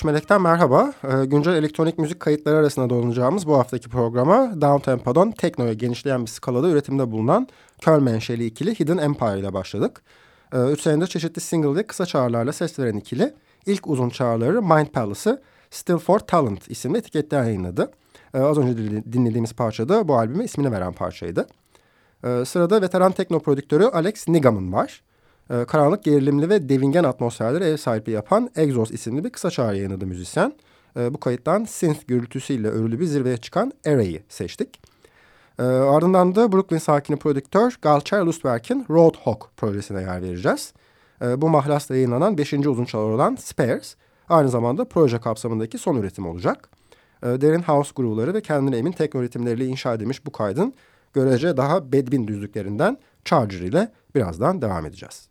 13 Melek'ten merhaba. Ee, güncel elektronik müzik kayıtları arasında dolanacağımız bu haftaki programa Downtempo'dan teknoya genişleyen bir skalada üretimde bulunan Köln menşeli ikili Hidden Empire ile başladık. Ee, üç senedir çeşitli single ve kısa çağrılarla ses veren ikili ilk uzun çağrıları Mind Palace'ı Still for Talent isimli etiketten yayınladı. Ee, az önce dinlediğimiz parça da bu albüme ismini veren parçaydı. Sırada veteran tekno prodüktörü Alex Nigam'ın var. Ee, karanlık, gerilimli ve devingen atmosferlere ev sahipliği yapan Exos isimli bir kısa çağrı yayınladı müzisyen. Ee, bu kayıttan synth gürültüsüyle örülü bir zirveye çıkan Array'i seçtik. Ee, ardından da Brooklyn sakini prodüktör Galcher Lustwerk'in Roadhog projesine yer vereceğiz. Bu mahlasla yayınlanan 5. uzun çalar olan Spares aynı zamanda proje kapsamındaki son üretim olacak. Derin house groove'ları ve kendine emin tekno üretimleriyle inşa edilmiş bu kaydın görece daha bedbin düzlüklerinden Charger ile birazdan devam edeceğiz.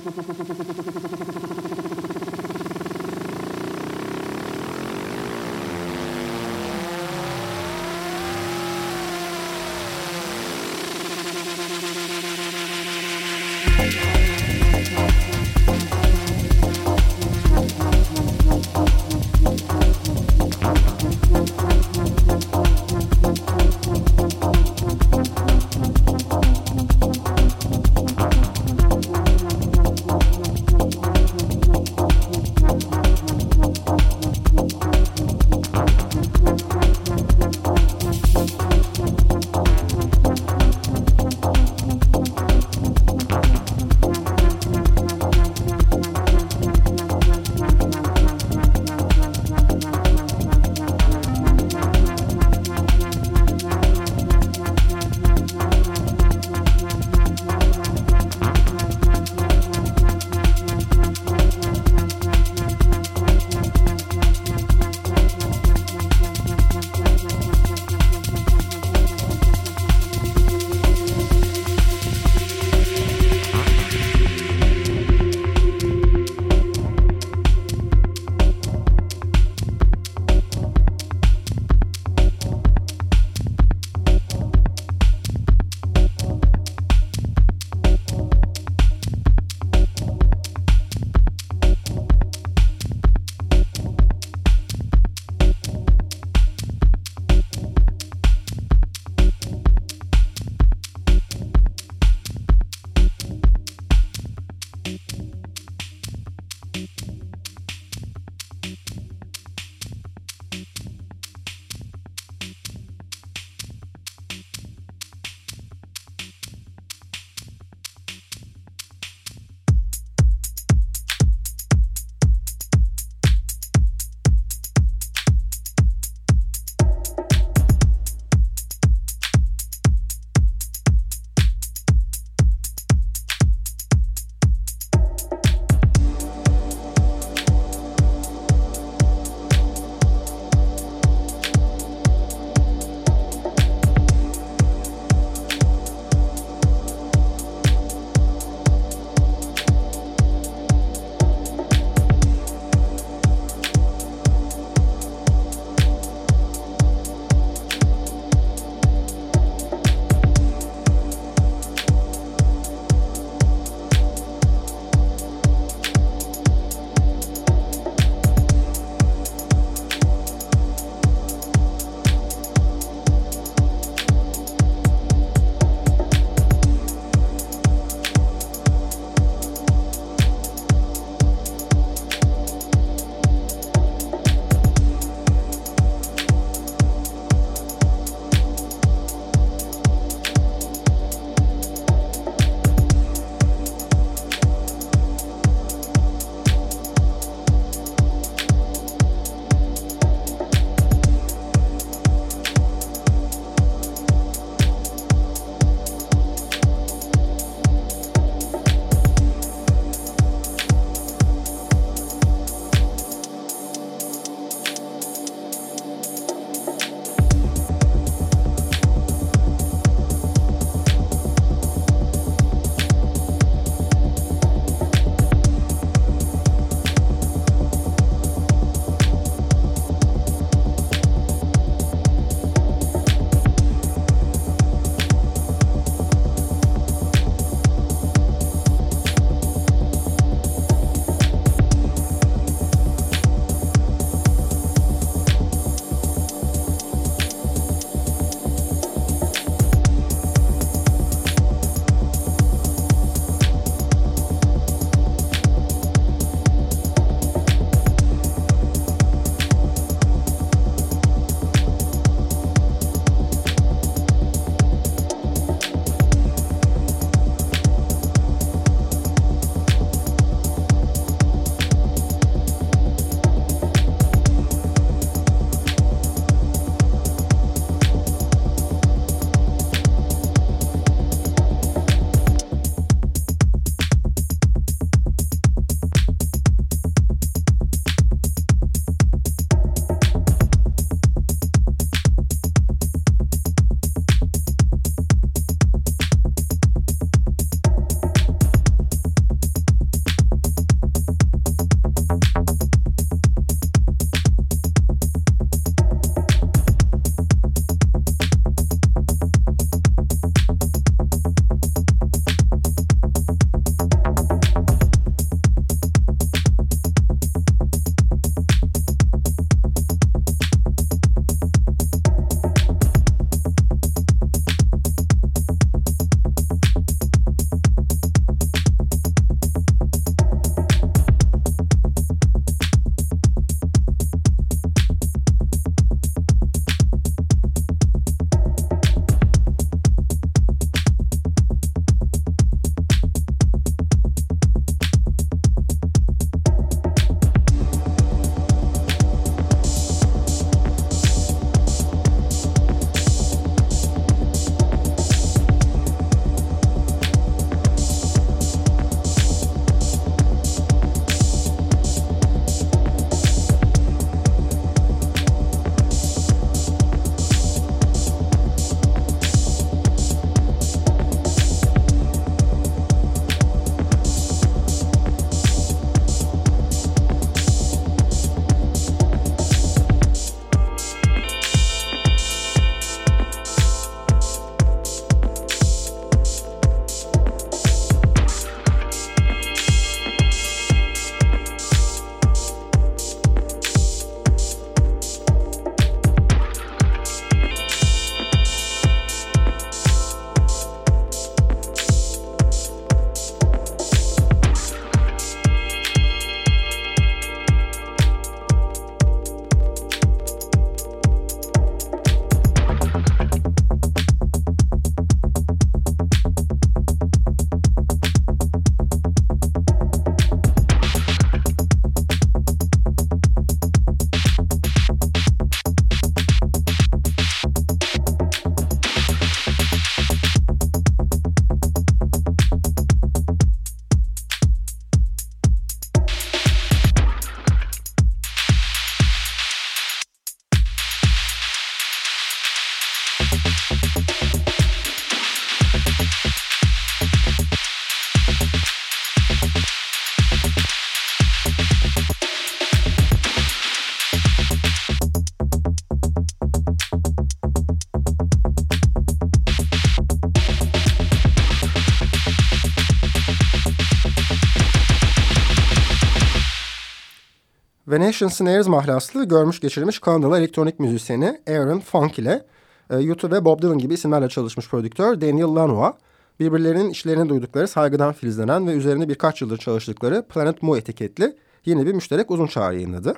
Venetian Snares mahlaslı görmüş geçirilmiş Kanadalı elektronik müzisyeni Aaron Funk ile e, YouTube ve Bob Dylan gibi isimlerle çalışmış prodüktör Daniel Lanois, birbirlerinin işlerini duydukları saygıdan filizlenen ve üzerine birkaç yıldır çalıştıkları Planet Mu etiketli yeni bir müşterek uzun çağrı yayınladı.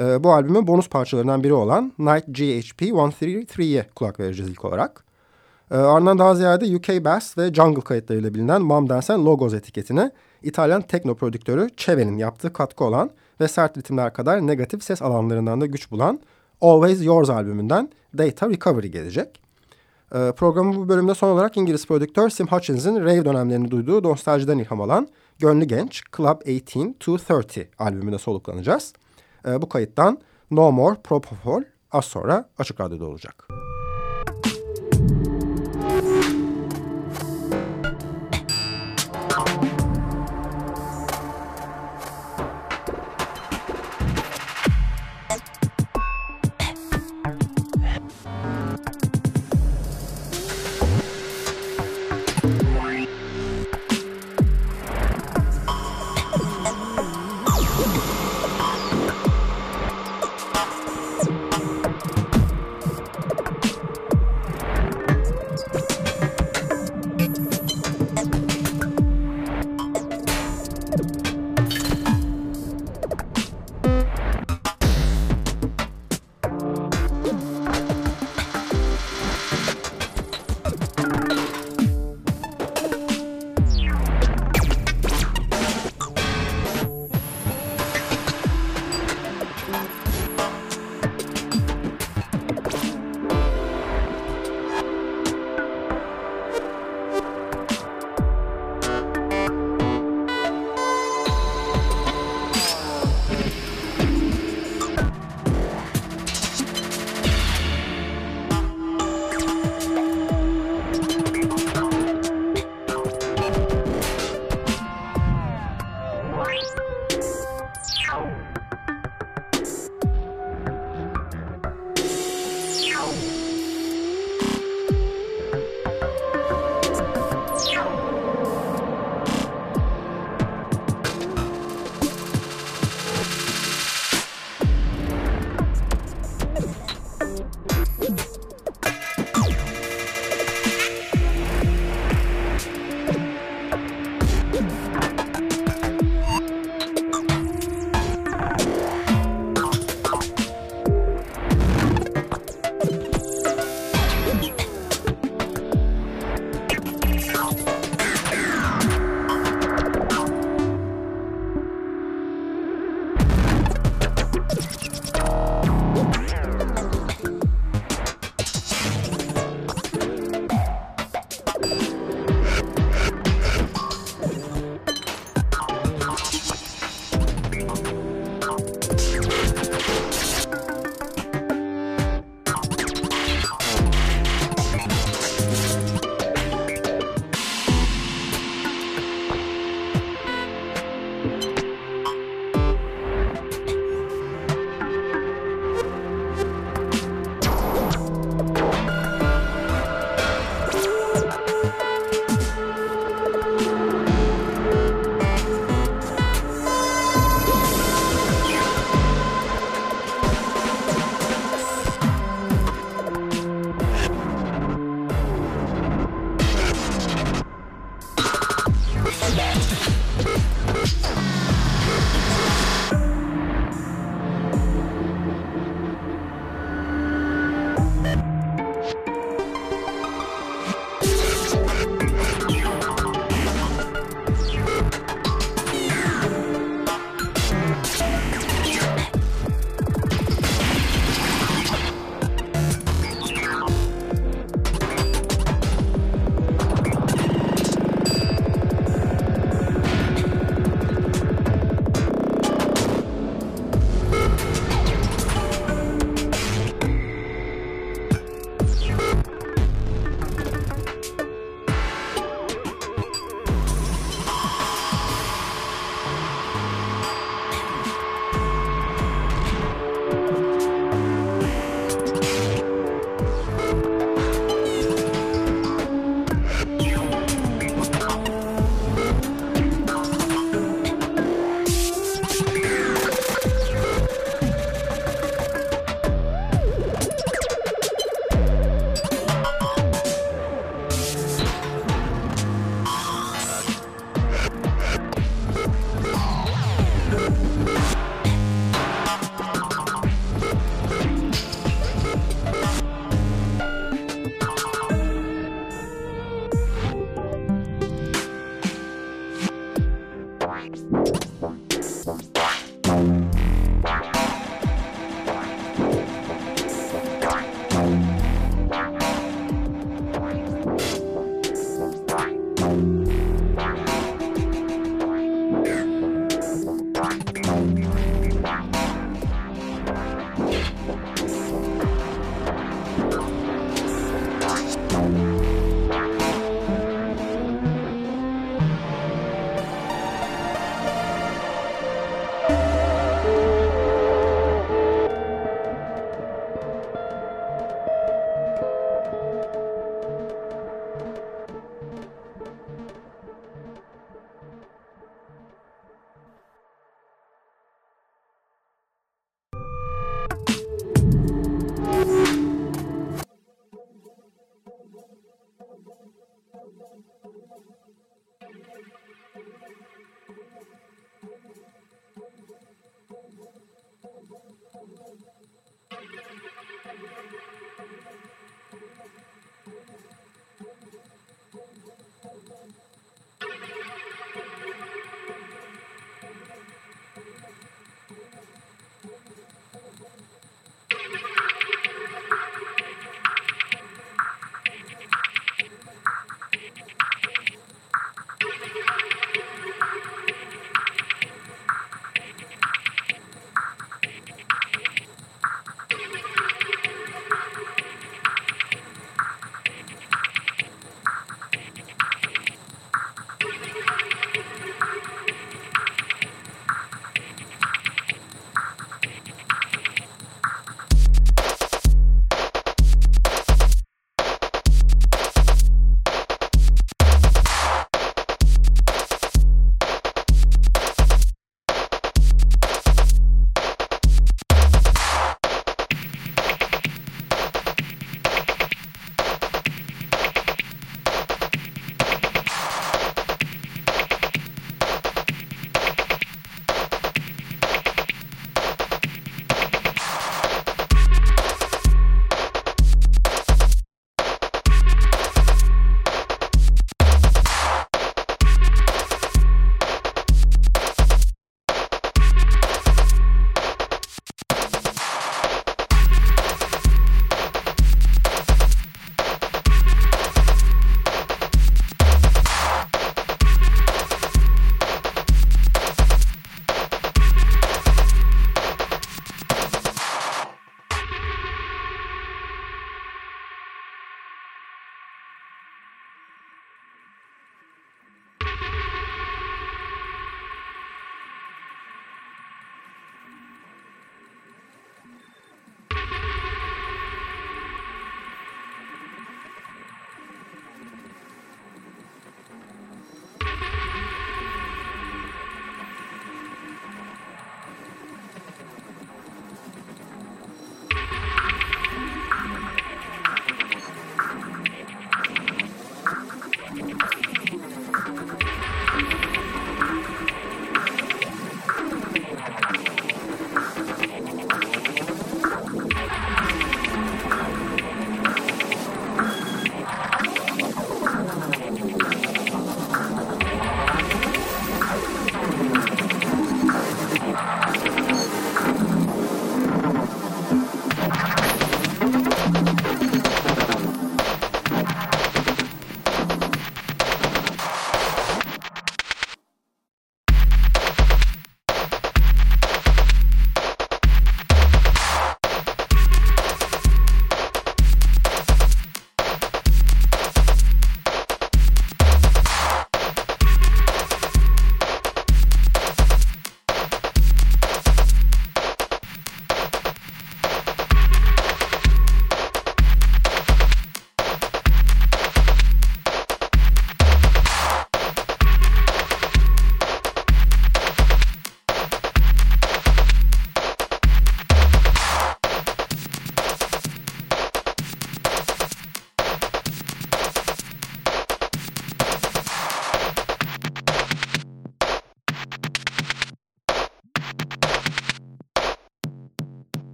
E, bu albümün bonus parçalarından biri olan Night GHP 133'ye kulak vereceğiz ilk olarak. E, ardından daha ziyade UK Bass ve Jungle kayıtlarıyla bilinen Mom Dance Logos etiketine İtalyan tekno prodüktörü Cheve'nin yaptığı katkı olan ve sert ritimler kadar negatif ses alanlarından da güç bulan Always Yours albümünden Data Recovery gelecek. Ee, programın bu bölümde son olarak İngiliz prodüktör Sim Hutchins'in rave dönemlerini duyduğu nostaljiden ilham alan Gönlü Genç Club 18-30 albümünde soluklanacağız. Ee, bu kayıttan No More Propofol az sonra Açık Radyo'da olacak.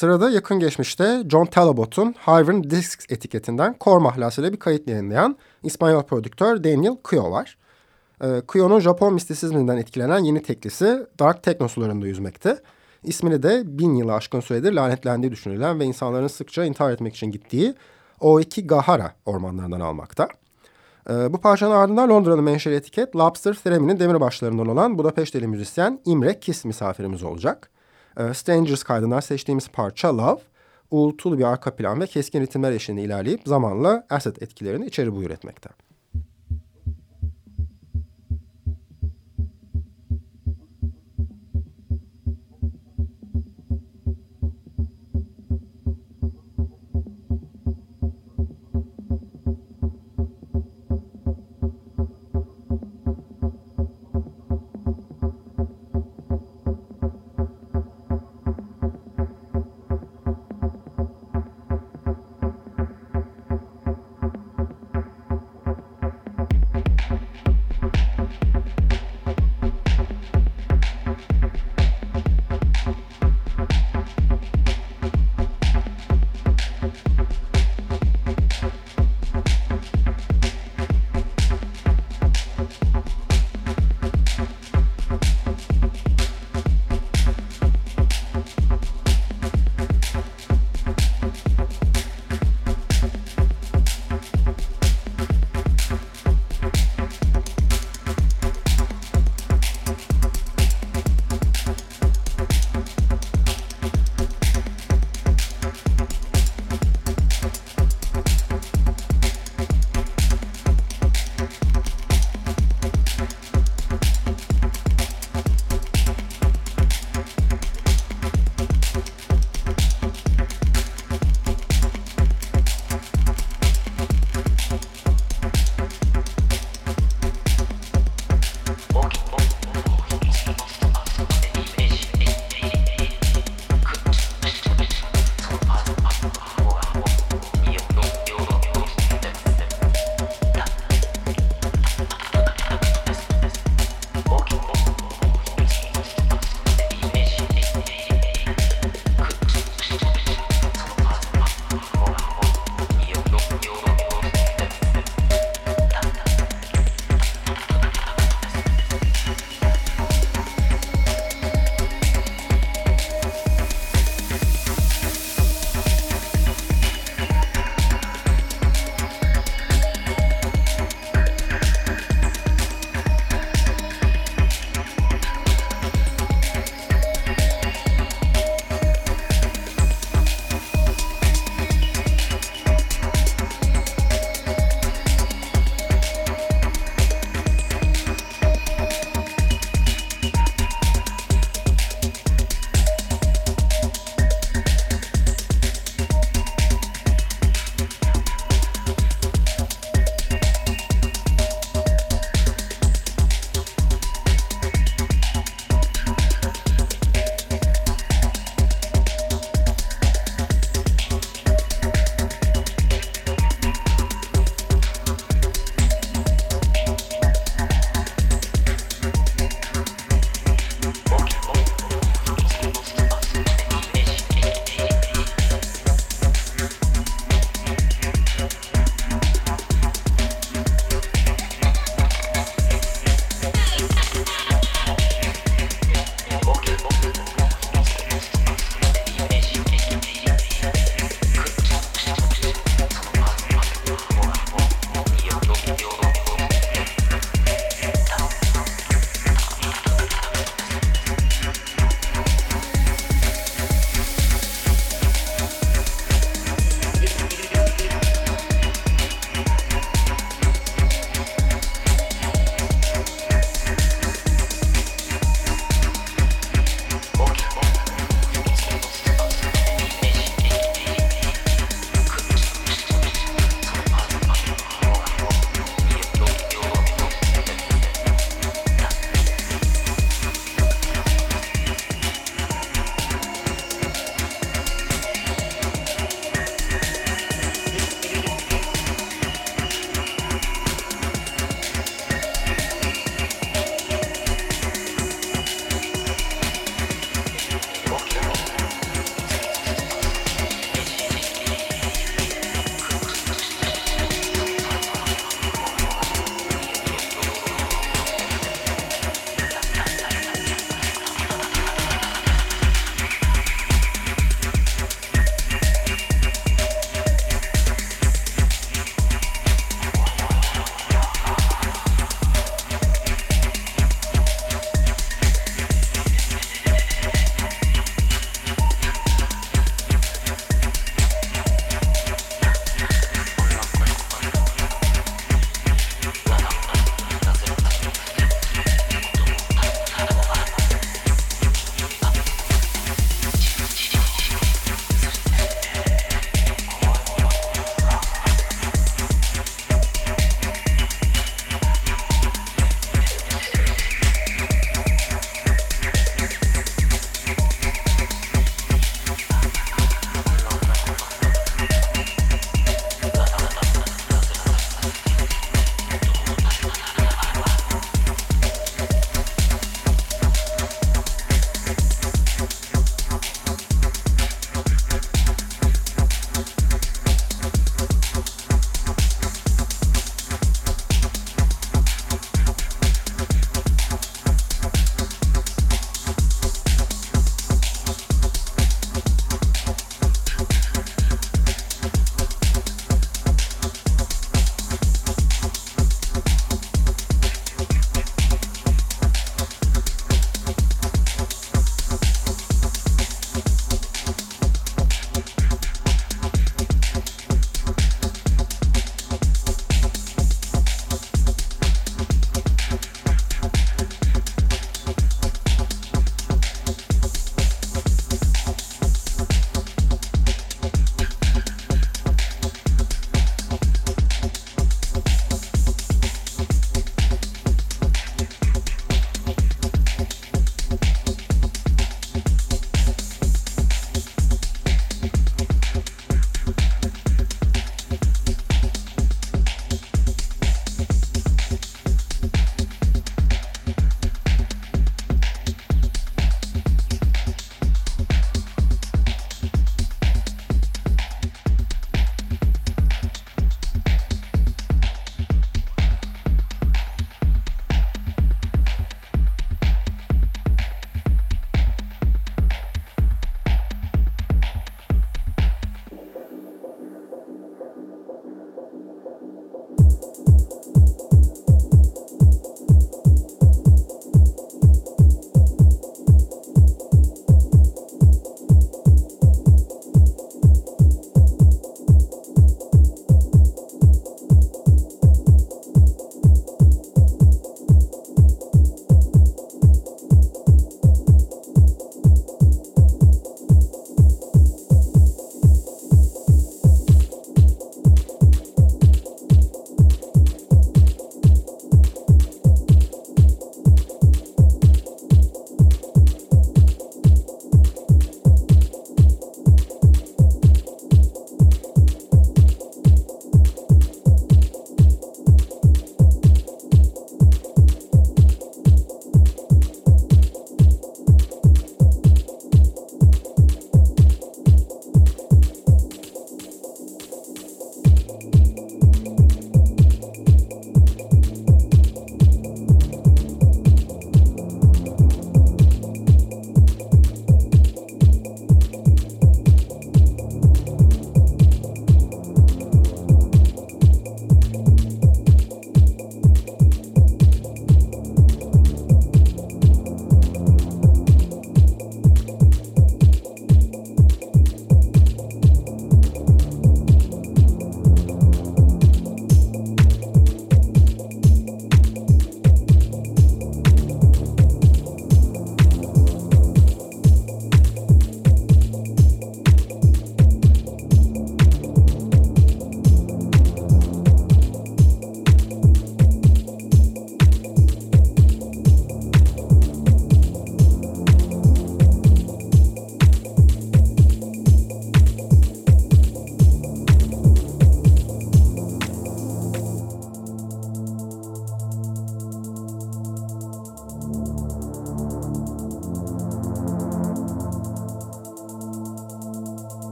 Sırada yakın geçmişte John Talabot'un Hyven Discs etiketinden kor mahlasıyla bir kayıt yayınlayan İspanyol prodüktör Daniel Kuyo var. Ee, Kuyo'nun Japon mistisizminden etkilenen yeni teklisi Dark Techno sularında yüzmekte. İsmini de bin yılı aşkın süredir lanetlendiği düşünülen ve insanların sıkça intihar etmek için gittiği O2 Gahara ormanlarından almakta. Ee, bu parçanın ardından Londra'nın menşeli etiket Lobster Theremin'in demirbaşlarından olan Budapeşteli müzisyen İmre Kiss misafirimiz olacak. E, Strangers kaydından seçtiğimiz parça Love, uğultulu bir arka plan ve keskin ritimler eşliğinde ilerleyip zamanla acid etkilerini içeri buyur etmekte.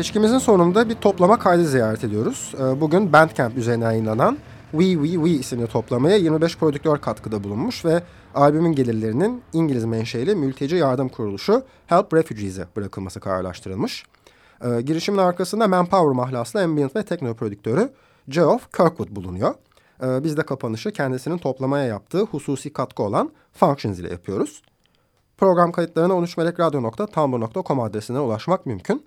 Seçkimizin sonunda bir toplama kaydı ziyaret ediyoruz. Ee, bugün Bandcamp üzerine yayınlanan We We We isimli toplamaya 25 prodüktör katkıda bulunmuş ve albümün gelirlerinin İngiliz menşeli mülteci yardım kuruluşu Help Refugees'e bırakılması kararlaştırılmış. Ee, girişimin arkasında Manpower mahlaslı ambient ve tekno prodüktörü Geoff Kirkwood bulunuyor. Ee, biz de kapanışı kendisinin toplamaya yaptığı hususi katkı olan Functions ile yapıyoruz. Program kayıtlarına 13melekradyo.tumblr.com adresine ulaşmak mümkün.